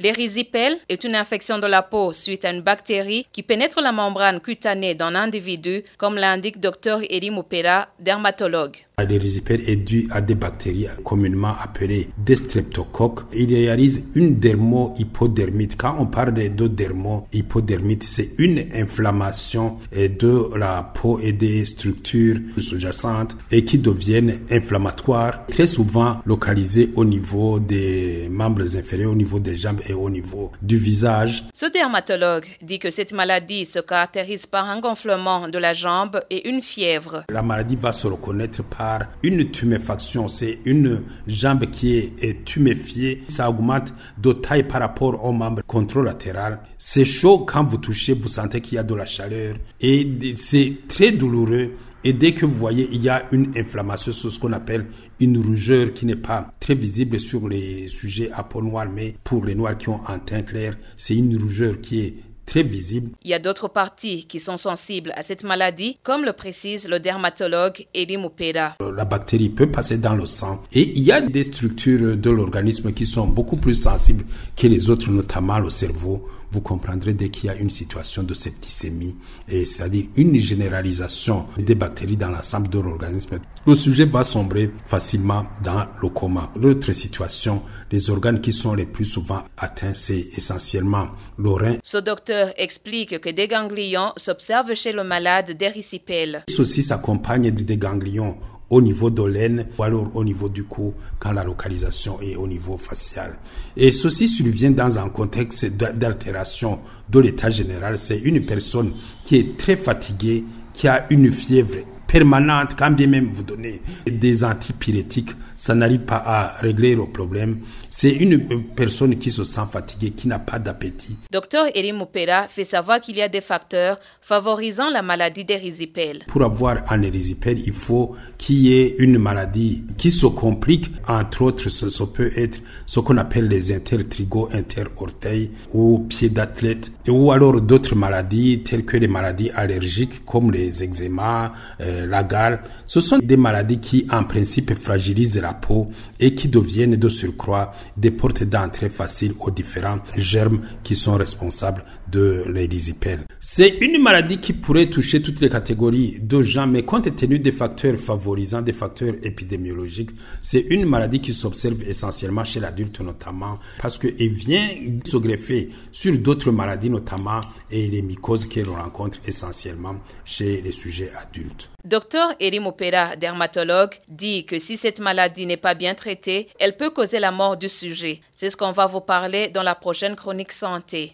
L'érysipèle est une infection de la peau suite à une bactérie qui pénètre la membrane cutanée d'un individu, comme l'indique Dr Eri Mupera, dermatologue. L'érysipèle est dû à des bactéries communément appelées des streptocoques. Il réalise une dermo-hypodermite. Quand on parle de dermo-hypodermite, c'est une inflammation de la peau et des structures sous-jacentes et qui deviennent inflammatoires, très souvent localisées au niveau des membres inférieurs, au niveau des jambes et au niveau du visage. Ce dermatologue dit que cette maladie se caractérise par un gonflement de la jambe et une fièvre. La maladie va se reconnaître par une tuméfaction. C'est une jambe qui est tuméfiée. Ça augmente de taille par rapport au membre contralatéral. C'est chaud quand vous touchez, vous sentez qu'il y a de la chaleur. Et c'est très douloureux. Et dès que vous voyez, il y a une inflammation sur ce qu'on appelle une rougeur qui n'est pas très visible sur les sujets à peau noire, mais pour les noirs qui ont un teint clair, c'est une rougeur qui est très visible. Il y a d'autres parties qui sont sensibles à cette maladie, comme le précise le dermatologue Edi Mupeda. La bactérie peut passer dans le sang et il y a des structures de l'organisme qui sont beaucoup plus sensibles que les autres, notamment le cerveau vous comprendrez dès qu'il y a une situation de septicémie, c'est-à-dire une généralisation des bactéries dans l'ensemble de l'organisme, le sujet va sombrer facilement dans le coma. L'autre situation, les organes qui sont les plus souvent atteints, c'est essentiellement le rein. Ce docteur explique que des ganglions s'observent chez le malade d'érysipèle. Ceci s'accompagne des ganglions au niveau de l'aine ou alors au niveau du cou quand la localisation est au niveau facial. Et ceci survient dans un contexte d'altération de l'état général. C'est une personne qui est très fatiguée, qui a une fièvre permanente, quand bien même vous donnez des antipyrétiques, ça n'arrive pas à régler le problème. C'est une personne qui se sent fatiguée, qui n'a pas d'appétit. Docteur Opera fait savoir qu'il y a des facteurs favorisant la maladie d'érysipèle. Pour avoir un érysipèle, il faut qu'il y ait une maladie qui se complique. Entre autres, ce, peut être ce qu'on appelle les intertrigos, interorteils ou pieds d'athlète, ou alors d'autres maladies telles que les maladies allergiques comme les eczémas, euh, la gale, ce sont des maladies qui en principe fragilisent la peau et qui deviennent de surcroît des portes d'entrée faciles aux différents germes qui sont responsables de l'érysipèle. C'est une maladie qui pourrait toucher toutes les catégories de gens, mais compte tenu des facteurs favorisants, des facteurs épidémiologiques, c'est une maladie qui s'observe essentiellement chez l'adulte notamment parce qu'elle vient se greffer sur d'autres maladies notamment et les mycoses qu'elle rencontre essentiellement chez les sujets adultes. Docteur Erim Opera, dermatologue, dit que si cette maladie n'est pas bien traitée, elle peut causer la mort du sujet. C'est ce qu'on va vous parler dans la prochaine chronique santé.